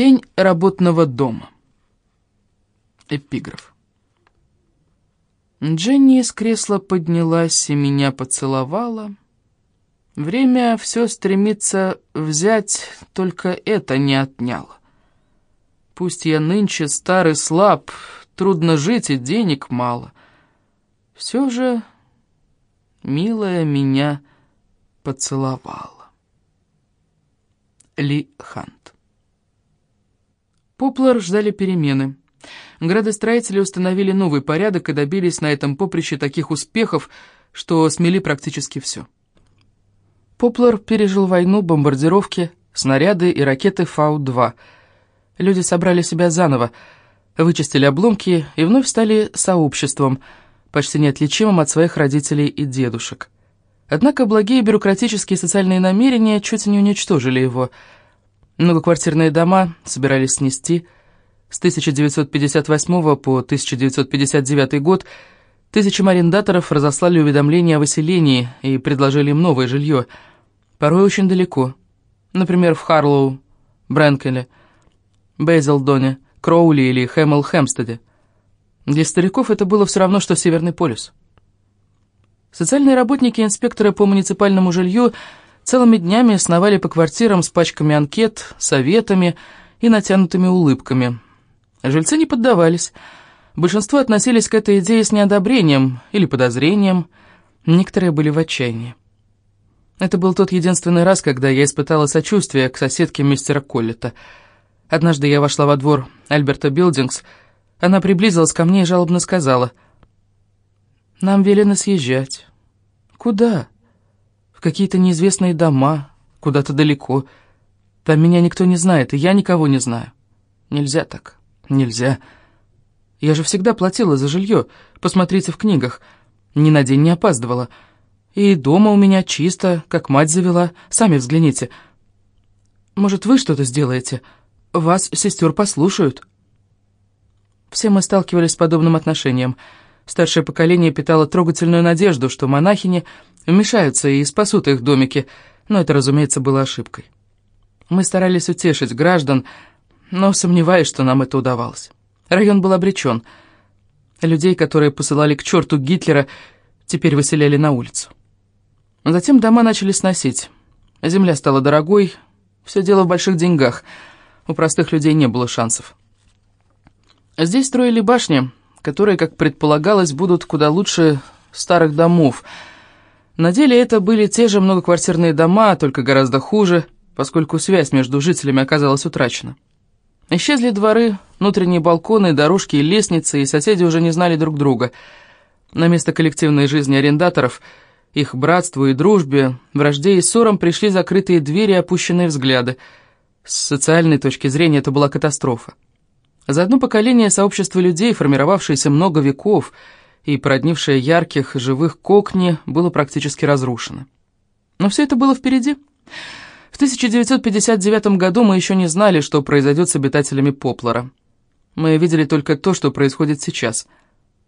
Тень работного дома. Эпиграф. Дженни из кресла поднялась и меня поцеловала. Время все стремится взять, только это не отняло. Пусть я нынче старый слаб, трудно жить и денег мало. Все же, милая, меня поцеловала. Ли Хант Поплар ждали перемены. Градостроители установили новый порядок и добились на этом поприще таких успехов, что смели практически все. Поплар пережил войну, бомбардировки, снаряды и ракеты Фау-2. Люди собрали себя заново, вычистили обломки и вновь стали сообществом, почти неотличимым от своих родителей и дедушек. Однако благие бюрократические социальные намерения чуть не уничтожили его. Многоквартирные дома собирались снести – с 1958 по 1959 год тысячам арендаторов разослали уведомления о выселении и предложили им новое жилье, порой очень далеко. Например, в Харлоу, Брэнкеле, Бейзелдоне, Кроули или Хэмл-Хэмстеде. Для стариков это было все равно, что Северный полюс. Социальные работники и инспекторы по муниципальному жилью целыми днями сновали по квартирам с пачками анкет, советами и натянутыми улыбками – Жильцы не поддавались. Большинство относились к этой идее с неодобрением или подозрением. Некоторые были в отчаянии. Это был тот единственный раз, когда я испытала сочувствие к соседке мистера Коллета. Однажды я вошла во двор Альберта Билдингс. Она приблизилась ко мне и жалобно сказала. «Нам велено съезжать». «Куда?» «В какие-то неизвестные дома, куда-то далеко. Там меня никто не знает, и я никого не знаю. Нельзя так». Нельзя. Я же всегда платила за жилье. Посмотрите в книгах. Ни на день не опаздывала. И дома у меня чисто, как мать завела. Сами взгляните. Может, вы что-то сделаете? Вас, сестер, послушают. Все мы сталкивались с подобным отношением. Старшее поколение питало трогательную надежду, что монахини вмешаются и спасут их домики, но это, разумеется, было ошибкой. Мы старались утешить граждан, но сомневаюсь, что нам это удавалось. Район был обречен. Людей, которые посылали к черту Гитлера, теперь выселяли на улицу. Затем дома начали сносить. Земля стала дорогой, все дело в больших деньгах. У простых людей не было шансов. Здесь строили башни, которые, как предполагалось, будут куда лучше старых домов. На деле это были те же многоквартирные дома, только гораздо хуже, поскольку связь между жителями оказалась утрачена. Исчезли дворы, внутренние балконы, дорожки и лестницы, и соседи уже не знали друг друга. На место коллективной жизни арендаторов, их братству и дружбе, вражде и ссорам пришли закрытые двери и опущенные взгляды. С социальной точки зрения это была катастрофа. За одно поколение сообщества людей, формировавшееся много веков и породнившее ярких, живых кокни, было практически разрушено. Но все это было впереди. В 1959 году мы еще не знали, что произойдет с обитателями Поплара. Мы видели только то, что происходит сейчас.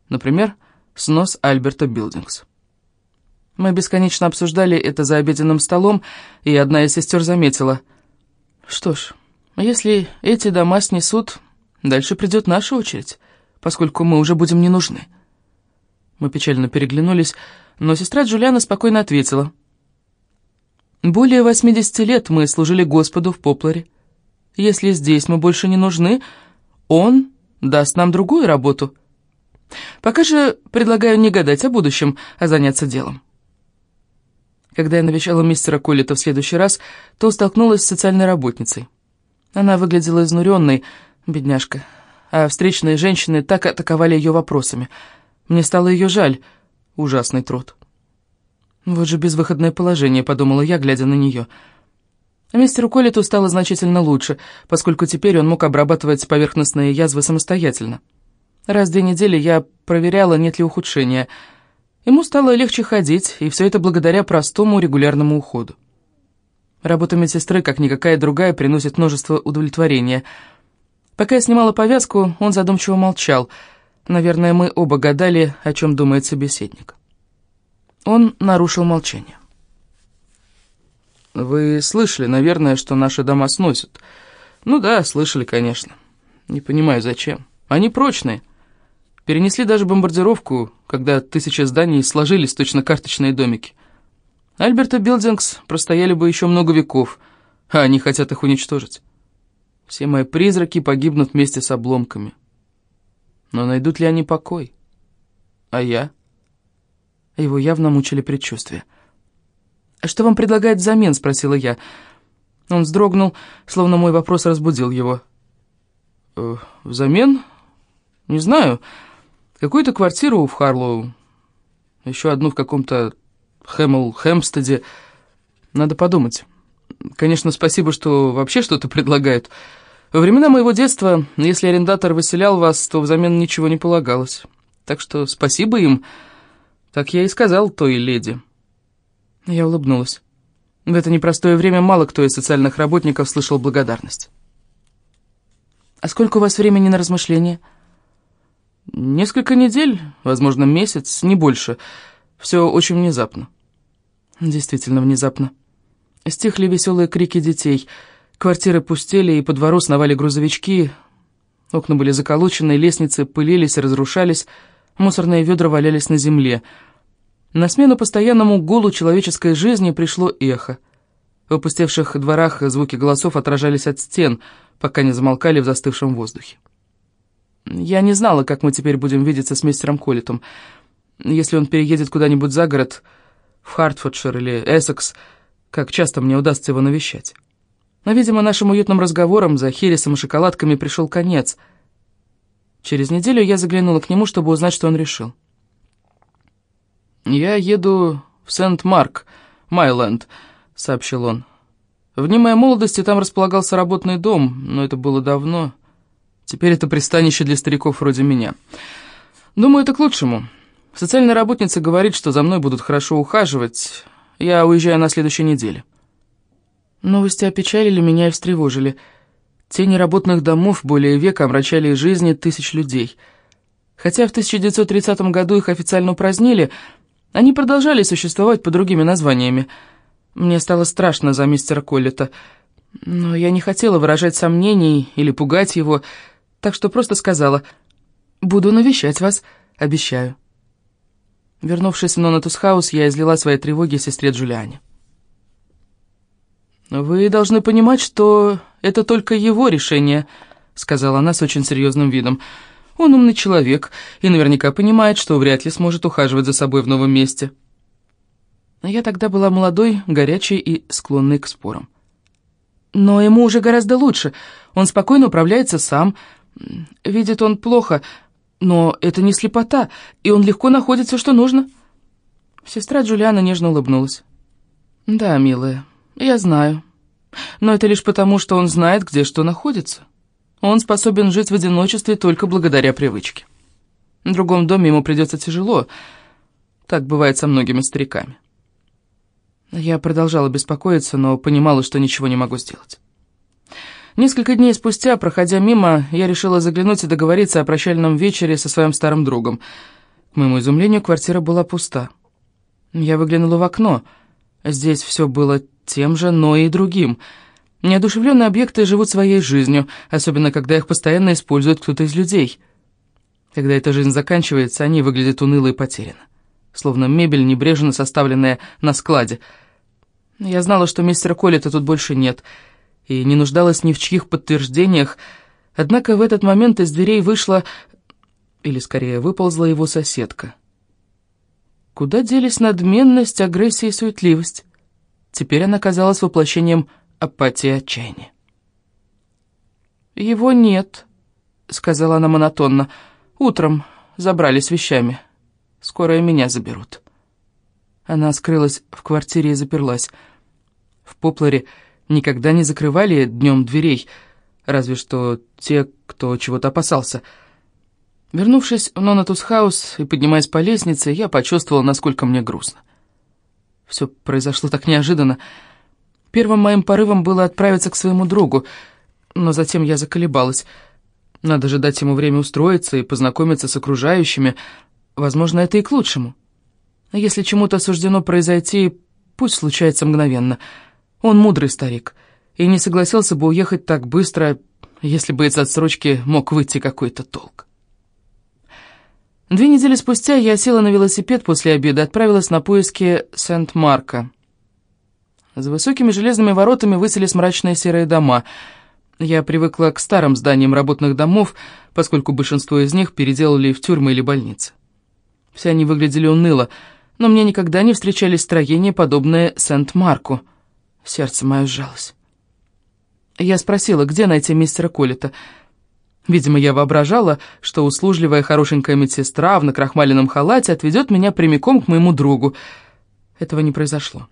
Например, снос Альберта Билдингс. Мы бесконечно обсуждали это за обеденным столом, и одна из сестер заметила. «Что ж, если эти дома снесут, дальше придет наша очередь, поскольку мы уже будем не нужны». Мы печально переглянулись, но сестра Джулиана спокойно ответила – более 80 лет мы служили Господу в Попларе. Если здесь мы больше не нужны, Он даст нам другую работу. Пока же предлагаю не гадать о будущем, а заняться делом. Когда я навещала мистера Коллета в следующий раз, то столкнулась с социальной работницей. Она выглядела изнуренной, бедняжка, а встречные женщины так атаковали ее вопросами. Мне стало ее жаль, ужасный труд. «Вот же безвыходное положение», — подумала я, глядя на нее. Мистеру Коллету стало значительно лучше, поскольку теперь он мог обрабатывать поверхностные язвы самостоятельно. Раз в две недели я проверяла, нет ли ухудшения. Ему стало легче ходить, и все это благодаря простому регулярному уходу. Работа медсестры, как никакая другая, приносит множество удовлетворения. Пока я снимала повязку, он задумчиво молчал. Наверное, мы оба гадали, о чем думает собеседник. Он нарушил молчание. «Вы слышали, наверное, что наши дома сносят. Ну да, слышали, конечно. Не понимаю, зачем. Они прочные. Перенесли даже бомбардировку, когда тысячи зданий сложились точно карточные домики. Альберта Билдингс простояли бы еще много веков, а они хотят их уничтожить. Все мои призраки погибнут вместе с обломками. Но найдут ли они покой? А я? Его явно мучили предчувствия. «А «Что вам предлагают взамен?» — спросила я. Он вздрогнул, словно мой вопрос разбудил его. «Э, «Взамен? Не знаю. Какую-то квартиру в Харлоу. Еще одну в каком-то Хэмл Хэмпстеде. Надо подумать. Конечно, спасибо, что вообще что-то предлагают. Во времена моего детства, если арендатор выселял вас, то взамен ничего не полагалось. Так что спасибо им. Так я и сказал той леди». Я улыбнулась. В это непростое время мало кто из социальных работников слышал благодарность. «А сколько у вас времени на размышления?» «Несколько недель, возможно, месяц, не больше. Все очень внезапно». «Действительно внезапно». Стихли веселые крики детей. Квартиры пустели, и по двору сновали грузовички. Окна были заколочены, лестницы пылились разрушались, мусорные ведра валялись на земле — на смену постоянному гулу человеческой жизни пришло эхо. В опустевших дворах звуки голосов отражались от стен, пока не замолкали в застывшем воздухе. Я не знала, как мы теперь будем видеться с мистером Коллетом. Если он переедет куда-нибудь за город, в Хартфордшир или Эссекс, как часто мне удастся его навещать. Но, видимо, нашим уютным разговорам за хересом и шоколадками пришел конец. Через неделю я заглянула к нему, чтобы узнать, что он решил. «Я еду в Сент-Марк, Майленд», — сообщил он. «В дни моей молодости там располагался работный дом, но это было давно. Теперь это пристанище для стариков вроде меня. Думаю, это к лучшему. Социальная работница говорит, что за мной будут хорошо ухаживать. Я уезжаю на следующей неделе». Новости опечалили меня и встревожили. Тени работных домов более века омрачали жизни тысяч людей. Хотя в 1930 году их официально упразднили, они продолжали существовать под другими названиями. Мне стало страшно за мистера Коллета, но я не хотела выражать сомнений или пугать его, так что просто сказала «Буду навещать вас, обещаю». Вернувшись в Нонатус Хаус, я излила свои тревоги сестре Джулиане. «Вы должны понимать, что это только его решение», — сказала она с очень серьезным видом. Он умный человек и наверняка понимает, что вряд ли сможет ухаживать за собой в новом месте. Я тогда была молодой, горячей и склонной к спорам. Но ему уже гораздо лучше. Он спокойно управляется сам. Видит он плохо, но это не слепота, и он легко находит все, что нужно. Сестра Джулиана нежно улыбнулась. «Да, милая, я знаю. Но это лишь потому, что он знает, где что находится. Он способен жить в одиночестве только благодаря привычке. В другом доме ему придется тяжело. Так бывает со многими стариками. Я продолжала беспокоиться, но понимала, что ничего не могу сделать. Несколько дней спустя, проходя мимо, я решила заглянуть и договориться о прощальном вечере со своим старым другом. К моему изумлению, квартира была пуста. Я выглянула в окно. Здесь все было тем же, но и другим — Неодушевленные объекты живут своей жизнью, особенно когда их постоянно использует кто-то из людей. Когда эта жизнь заканчивается, они выглядят уныло и потерянно. Словно мебель, небрежно составленная на складе. Я знала, что мистера Коллета тут больше нет, и не нуждалась ни в чьих подтверждениях, однако в этот момент из дверей вышла, или скорее выползла его соседка. Куда делись надменность, агрессия и суетливость? Теперь она казалась воплощением апатии и отчаяния. «Его нет», — сказала она монотонно. «Утром забрали с вещами. Скоро и меня заберут». Она скрылась в квартире и заперлась. В Попларе никогда не закрывали днем дверей, разве что те, кто чего-то опасался. Вернувшись в Нонатус Хаус и поднимаясь по лестнице, я почувствовал, насколько мне грустно. Все произошло так неожиданно. Первым моим порывом было отправиться к своему другу, но затем я заколебалась. Надо же дать ему время устроиться и познакомиться с окружающими. Возможно, это и к лучшему. А если чему-то суждено произойти, пусть случается мгновенно. Он мудрый старик, и не согласился бы уехать так быстро, если бы из отсрочки мог выйти какой-то толк. Две недели спустя я села на велосипед после обеда и отправилась на поиски Сент-Марка. За высокими железными воротами высились мрачные серые дома. Я привыкла к старым зданиям работных домов, поскольку большинство из них переделали в тюрьмы или больницы. Все они выглядели уныло, но мне никогда не встречались строения, подобные Сент-Марку. Сердце мое сжалось. Я спросила, где найти мистера Коллета. Видимо, я воображала, что услужливая хорошенькая медсестра в накрахмаленном халате отведет меня прямиком к моему другу. Этого не произошло.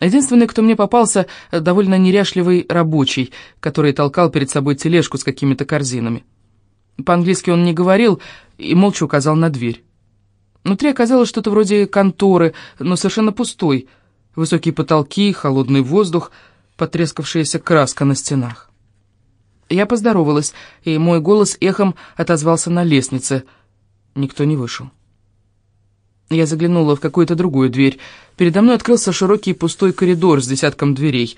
Единственный, кто мне попался, довольно неряшливый рабочий, который толкал перед собой тележку с какими-то корзинами. По-английски он не говорил и молча указал на дверь. Внутри оказалось что-то вроде конторы, но совершенно пустой. Высокие потолки, холодный воздух, потрескавшаяся краска на стенах. Я поздоровалась, и мой голос эхом отозвался на лестнице. Никто не вышел. Я заглянула в какую-то другую дверь. Передо мной открылся широкий пустой коридор с десятком дверей.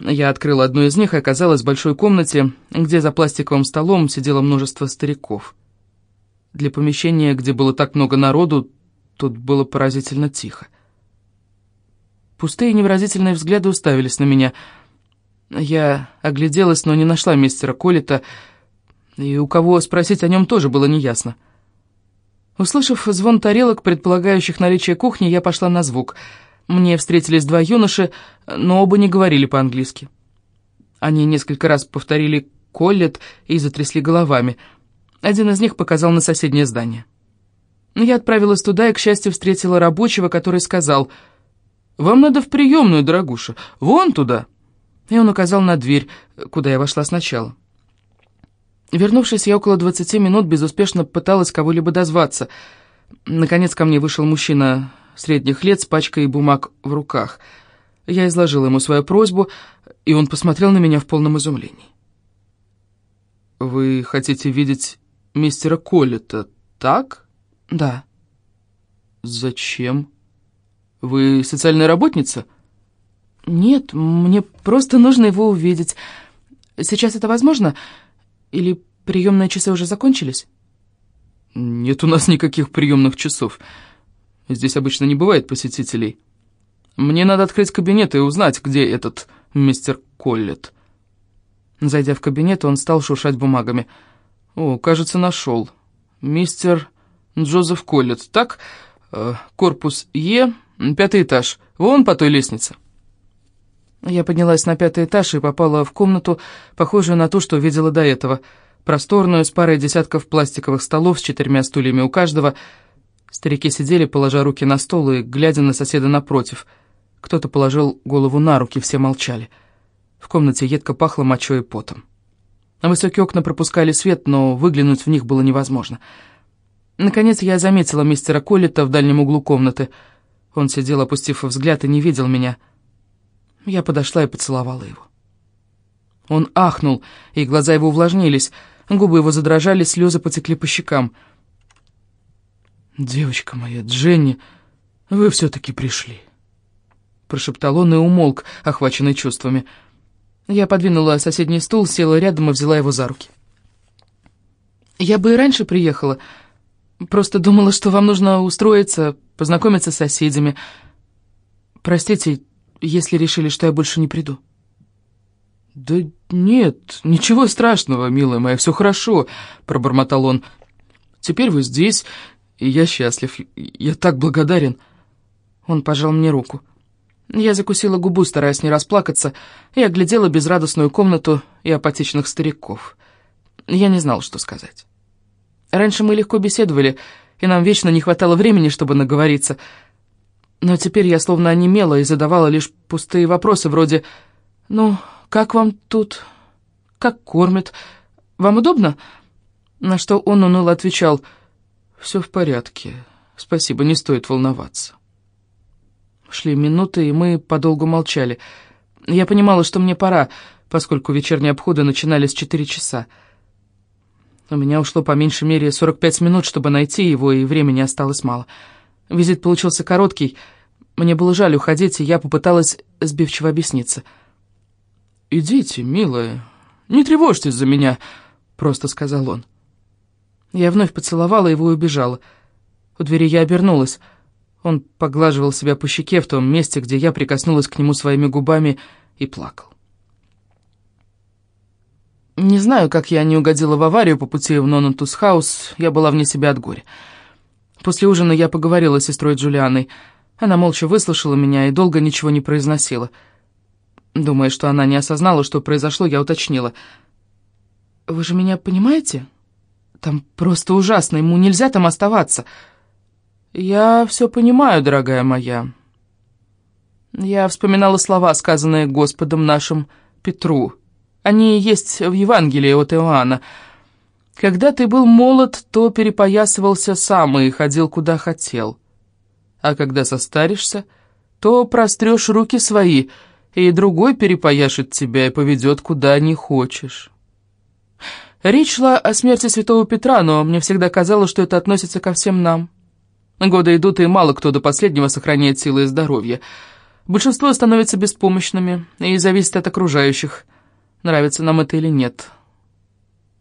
Я открыла одну из них и оказалась в большой комнате, где за пластиковым столом сидело множество стариков. Для помещения, где было так много народу, тут было поразительно тихо. Пустые невыразительные взгляды уставились на меня. Я огляделась, но не нашла мистера Коллета, и у кого спросить о нем тоже было неясно. Услышав звон тарелок, предполагающих наличие кухни, я пошла на звук. Мне встретились два юноши, но оба не говорили по-английски. Они несколько раз повторили «Коллет» и затрясли головами. Один из них показал на соседнее здание. Я отправилась туда и, к счастью, встретила рабочего, который сказал «Вам надо в приемную, дорогуша, вон туда». И он указал на дверь, куда я вошла сначала. Вернувшись, я около 20 минут безуспешно пыталась кого-либо дозваться. Наконец ко мне вышел мужчина средних лет с пачкой бумаг в руках. Я изложила ему свою просьбу, и он посмотрел на меня в полном изумлении. «Вы хотите видеть мистера Коллета, так?» «Да». «Зачем? Вы социальная работница?» «Нет, мне просто нужно его увидеть. Сейчас это возможно?» Или приемные часы уже закончились? Нет у нас никаких приемных часов. Здесь обычно не бывает посетителей. Мне надо открыть кабинет и узнать, где этот мистер Коллет. Зайдя в кабинет, он стал шуршать бумагами. О, кажется, нашел. Мистер Джозеф Коллет, так? Э, корпус Е, пятый этаж. Вон по той лестнице. Я поднялась на пятый этаж и попала в комнату, похожую на ту, что видела до этого. Просторную, с парой десятков пластиковых столов с четырьмя стульями у каждого. Старики сидели, положа руки на стол и глядя на соседа напротив. Кто-то положил голову на руки, все молчали. В комнате едко пахло мочой и потом. Высокие окна пропускали свет, но выглянуть в них было невозможно. Наконец я заметила мистера Коллета в дальнем углу комнаты. Он сидел, опустив взгляд, и не видел меня — я подошла и поцеловала его. Он ахнул, и глаза его увлажнились, губы его задрожали, слезы потекли по щекам. «Девочка моя, Дженни, вы все-таки пришли», — прошептал он и умолк, охваченный чувствами. Я подвинула соседний стул, села рядом и взяла его за руки. «Я бы и раньше приехала, просто думала, что вам нужно устроиться, познакомиться с соседями. Простите, если решили, что я больше не приду?» «Да нет, ничего страшного, милая моя, все хорошо», — пробормотал он. «Теперь вы здесь, и я счастлив. Я так благодарен». Он пожал мне руку. Я закусила губу, стараясь не расплакаться, и оглядела безрадостную комнату и апатичных стариков. Я не знал, что сказать. Раньше мы легко беседовали, и нам вечно не хватало времени, чтобы наговориться — но теперь я словно онемела и задавала лишь пустые вопросы вроде «Ну, как вам тут? Как кормят? Вам удобно?» На что он уныло отвечал «Все в порядке. Спасибо, не стоит волноваться». Шли минуты, и мы подолгу молчали. Я понимала, что мне пора, поскольку вечерние обходы начинались в четыре часа. У меня ушло по меньшей мере 45 минут, чтобы найти его, и времени осталось мало. Визит получился короткий — мне было жаль уходить, и я попыталась сбивчиво объясниться. идите, милая, не тревожьтесь за меня», — просто сказал он. Я вновь поцеловала его и убежала. У двери я обернулась. Он поглаживал себя по щеке в том месте, где я прикоснулась к нему своими губами и плакал. Не знаю, как я не угодила в аварию по пути в Нонатус-хаус, я была вне себя от горя. После ужина я поговорила с сестрой Джулианой. Она молча выслушала меня и долго ничего не произносила. Думая, что она не осознала, что произошло, я уточнила. «Вы же меня понимаете? Там просто ужасно, ему нельзя там оставаться». «Я все понимаю, дорогая моя». Я вспоминала слова, сказанные Господом нашим Петру. Они есть в Евангелии от Иоанна. «Когда ты был молод, то перепоясывался сам и ходил куда хотел. А когда состаришься, то прострешь руки свои, и другой перепояшет тебя и поведет куда не хочешь». Речь шла о смерти святого Петра, но мне всегда казалось, что это относится ко всем нам. Годы идут, и мало кто до последнего сохраняет силы и здоровье. Большинство становится беспомощными и зависит от окружающих, нравится нам это или нет.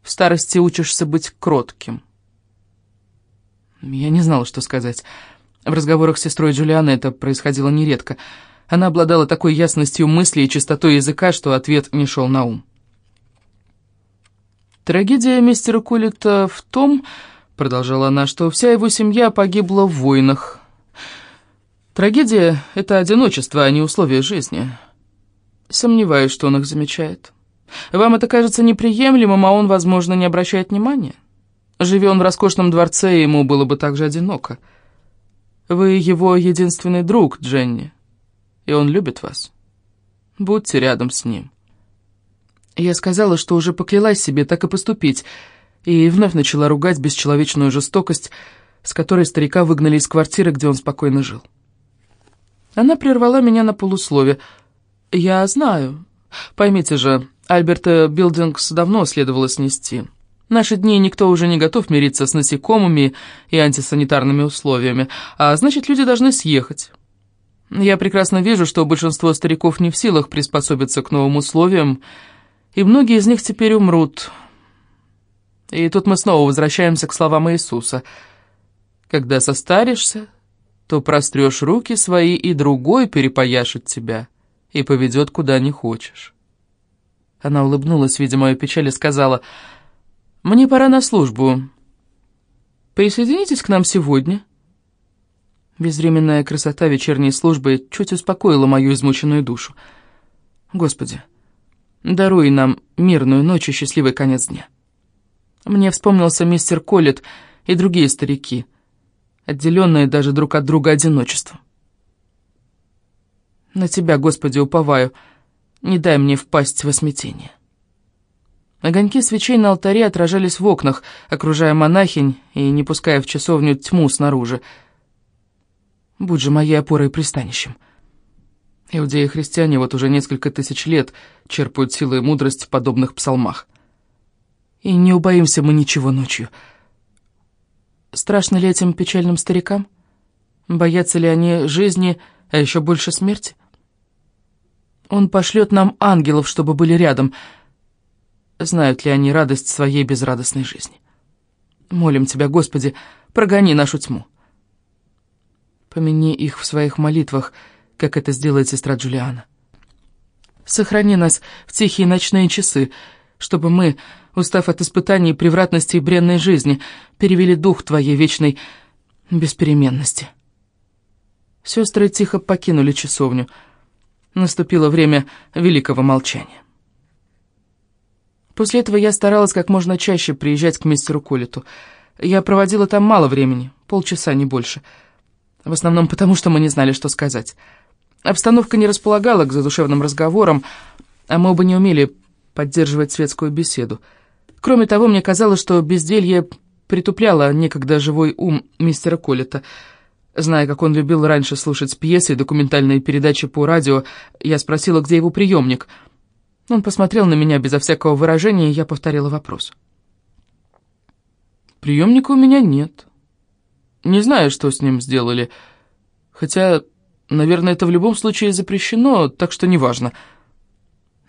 В старости учишься быть кротким. Я не знала, что сказать. В разговорах с сестрой Джулианы это происходило нередко. Она обладала такой ясностью мысли и чистотой языка, что ответ не шел на ум. Трагедия мистера Кулита в том, — продолжала она, — что вся его семья погибла в войнах. Трагедия — это одиночество, а не условия жизни. Сомневаюсь, что он их замечает. Вам это кажется неприемлемым, а он, возможно, не обращает внимания. Живя он в роскошном дворце, ему было бы так же одиноко. Вы его единственный друг, Дженни, и он любит вас. Будьте рядом с ним. Я сказала, что уже поклялась себе так и поступить — и вновь начала ругать бесчеловечную жестокость, с которой старика выгнали из квартиры, где он спокойно жил. Она прервала меня на полуслове. «Я знаю. Поймите же, Альберта Билдингс давно следовало снести. Наши дни никто уже не готов мириться с насекомыми и антисанитарными условиями, а значит, люди должны съехать. Я прекрасно вижу, что большинство стариков не в силах приспособиться к новым условиям, и многие из них теперь умрут, и тут мы снова возвращаемся к словам Иисуса. «Когда состаришься, то прострешь руки свои, и другой перепояшет тебя и поведет, куда не хочешь». Она улыбнулась, видя мою печаль, и сказала, «Мне пора на службу. Присоединитесь к нам сегодня». Безвременная красота вечерней службы чуть успокоила мою измученную душу. «Господи, даруй нам мирную ночь и счастливый конец дня». Мне вспомнился мистер Коллет и другие старики, отделенные даже друг от друга одиночеством. На Тебя, Господи, уповаю, не дай мне впасть во смятение. Огоньки свечей на алтаре отражались в окнах, окружая монахинь и не пуская в часовню тьму снаружи. Будь же моей опорой и пристанищем. Иудеи-христиане вот уже несколько тысяч лет черпают силы и мудрость в подобных псалмах и не убоимся мы ничего ночью. Страшно ли этим печальным старикам? Боятся ли они жизни, а еще больше смерти? Он пошлет нам ангелов, чтобы были рядом. Знают ли они радость своей безрадостной жизни? Молим Тебя, Господи, прогони нашу тьму. Помяни их в своих молитвах, как это сделает сестра Джулиана. Сохрани нас в тихие ночные часы, чтобы мы устав от испытаний превратности и бренной жизни, перевели дух твоей вечной беспеременности. Сестры тихо покинули часовню. Наступило время великого молчания. После этого я старалась как можно чаще приезжать к мистеру Коллету. Я проводила там мало времени, полчаса, не больше. В основном потому, что мы не знали, что сказать. Обстановка не располагала к задушевным разговорам, а мы оба не умели поддерживать светскую беседу. Кроме того, мне казалось, что безделье притупляло некогда живой ум мистера Коллета. Зная, как он любил раньше слушать пьесы и документальные передачи по радио, я спросила, где его приемник. Он посмотрел на меня безо всякого выражения, и я повторила вопрос. «Приемника у меня нет. Не знаю, что с ним сделали. Хотя, наверное, это в любом случае запрещено, так что неважно».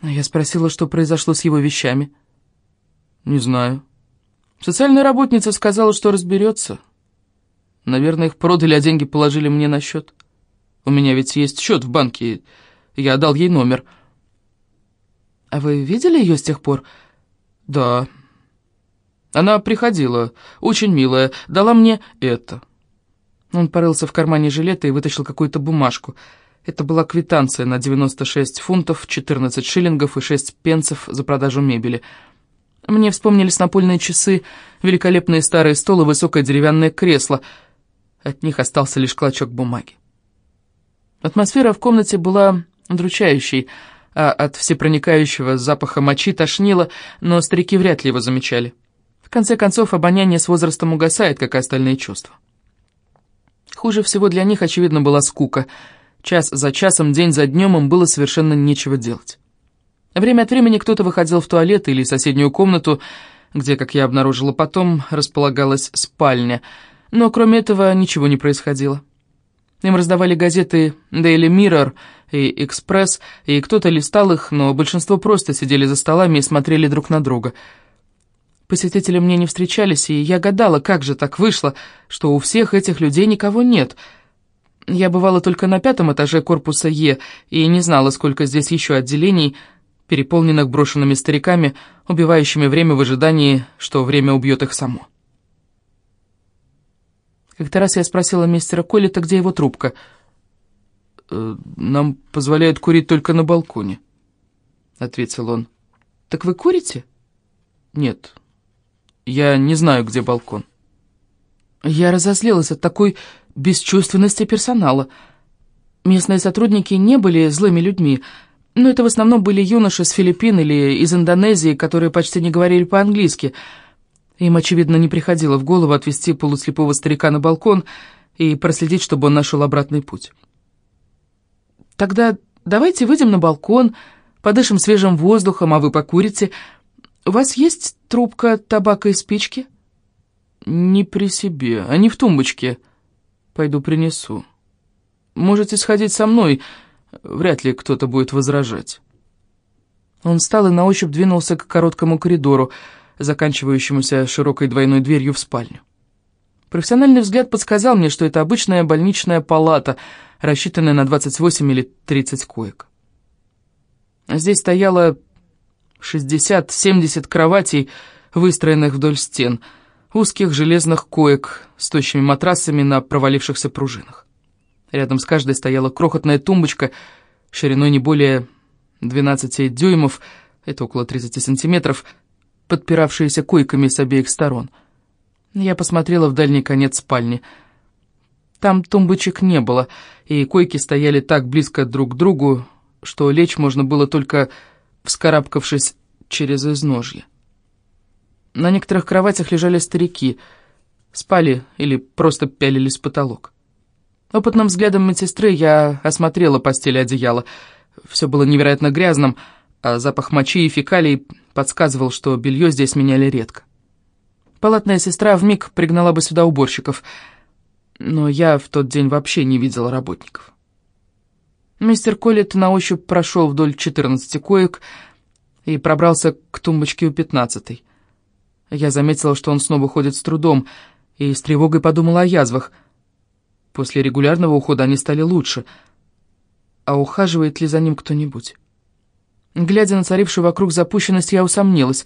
Я спросила, что произошло с его вещами. «Не знаю. Социальная работница сказала, что разберется. Наверное, их продали, а деньги положили мне на счет. У меня ведь есть счет в банке, я отдал ей номер». «А вы видели ее с тех пор?» «Да». Она приходила, очень милая, дала мне это. Он порылся в кармане жилета и вытащил какую-то бумажку. Это была квитанция на 96 фунтов, 14 шиллингов и 6 пенсов за продажу мебели. Мне вспомнились напольные часы, великолепные старые столы, высокое деревянное кресло. От них остался лишь клочок бумаги. Атмосфера в комнате была удручающей, а от всепроникающего запаха мочи тошнило, но старики вряд ли его замечали. В конце концов, обоняние с возрастом угасает, как и остальные чувства. Хуже всего для них, очевидно, была скука. Час за часом, день за днем им было совершенно нечего делать. Время от времени кто-то выходил в туалет или соседнюю комнату, где, как я обнаружила потом, располагалась спальня, но кроме этого ничего не происходило. Им раздавали газеты Daily Mirror и Express, и кто-то листал их, но большинство просто сидели за столами и смотрели друг на друга. Посетители мне не встречались, и я гадала, как же так вышло, что у всех этих людей никого нет. Я бывала только на пятом этаже корпуса Е, и не знала, сколько здесь еще отделений, переполненных брошенными стариками, убивающими время в ожидании, что время убьет их само. Как-то раз я спросила мистера Коллета, где его трубка. «Э, «Нам позволяют курить только на балконе», — ответил он. «Так вы курите?» «Нет, я не знаю, где балкон». Я разозлилась от такой бесчувственности персонала. Местные сотрудники не были злыми людьми, но это в основном были юноши с Филиппин или из Индонезии, которые почти не говорили по-английски — им, очевидно, не приходило в голову отвести полуслепого старика на балкон и проследить, чтобы он нашел обратный путь. «Тогда давайте выйдем на балкон, подышим свежим воздухом, а вы покурите. У вас есть трубка табака и спички?» «Не при себе, а не в тумбочке. Пойду принесу. Можете сходить со мной, вряд ли кто-то будет возражать». Он встал и на ощупь двинулся к короткому коридору, заканчивающемуся широкой двойной дверью в спальню. Профессиональный взгляд подсказал мне, что это обычная больничная палата, рассчитанная на 28 или 30 коек. Здесь стояло 60-70 кроватей, выстроенных вдоль стен, узких железных коек с тощими матрасами на провалившихся пружинах. Рядом с каждой стояла крохотная тумбочка шириной не более 12 дюймов, это около 30 сантиметров, подпиравшиеся койками с обеих сторон. Я посмотрела в дальний конец спальни. Там тумбочек не было, и койки стояли так близко друг к другу, что лечь можно было только вскарабкавшись через изножье. На некоторых кроватях лежали старики, спали или просто пялились в потолок. Опытным взглядом медсестры я осмотрела постель и одеяло. Все было невероятно грязным, а запах мочи и фекалий подсказывал, что белье здесь меняли редко. Палатная сестра вмиг пригнала бы сюда уборщиков, но я в тот день вообще не видела работников. Мистер Коллетт на ощупь прошел вдоль 14 коек и пробрался к тумбочке у пятнадцатой. Я заметила, что он снова ходит с трудом, и с тревогой подумала о язвах. После регулярного ухода они стали лучше. А ухаживает ли за ним кто-нибудь? Глядя на царившую вокруг запущенность, я усомнилась.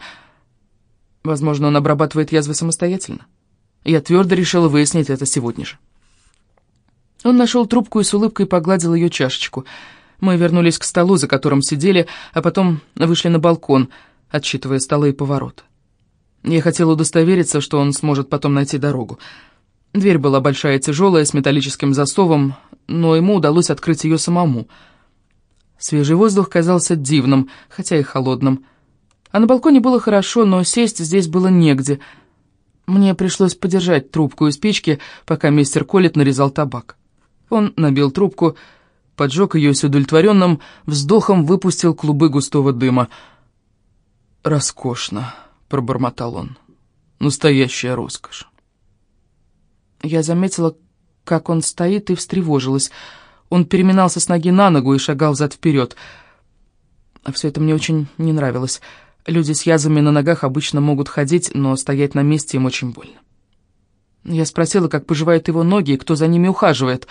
Возможно, он обрабатывает язвы самостоятельно. Я твердо решила выяснить это сегодня же. Он нашел трубку и с улыбкой погладил ее чашечку. Мы вернулись к столу, за которым сидели, а потом вышли на балкон, отсчитывая столы и поворот. Я хотела удостовериться, что он сможет потом найти дорогу. Дверь была большая и тяжелая, с металлическим засовом, но ему удалось открыть ее самому — Свежий воздух казался дивным, хотя и холодным. А на балконе было хорошо, но сесть здесь было негде. Мне пришлось подержать трубку и спички, пока мистер Коллет нарезал табак. Он набил трубку, поджег ее с удовлетворенным вздохом, выпустил клубы густого дыма. «Роскошно», — пробормотал он. «Настоящая роскошь». Я заметила, как он стоит, и встревожилась — он переминался с ноги на ногу и шагал взад-вперед. А все это мне очень не нравилось. Люди с язвами на ногах обычно могут ходить, но стоять на месте им очень больно. Я спросила, как поживают его ноги и кто за ними ухаживает.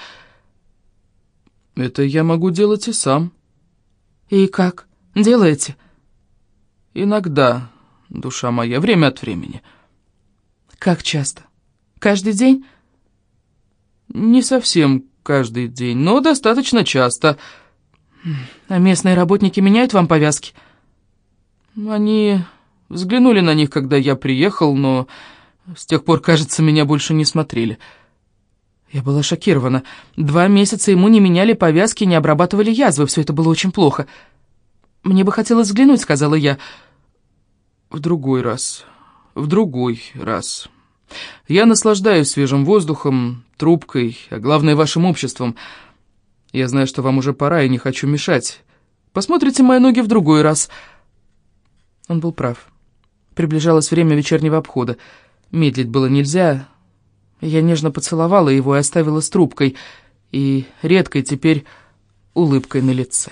«Это я могу делать и сам». «И как? Делаете?» «Иногда, душа моя, время от времени». «Как часто? Каждый день?» «Не совсем каждый день, но достаточно часто». «А местные работники меняют вам повязки?» «Они взглянули на них, когда я приехал, но с тех пор, кажется, меня больше не смотрели». Я была шокирована. Два месяца ему не меняли повязки, не обрабатывали язвы, все это было очень плохо. «Мне бы хотелось взглянуть», — сказала я. «В другой раз, в другой раз. Я наслаждаюсь свежим воздухом, трубкой, а главное, вашим обществом. Я знаю, что вам уже пора, и не хочу мешать. Посмотрите мои ноги в другой раз». Он был прав. Приближалось время вечернего обхода. Медлить было нельзя. Я нежно поцеловала его и оставила с трубкой, и редкой теперь улыбкой на лице.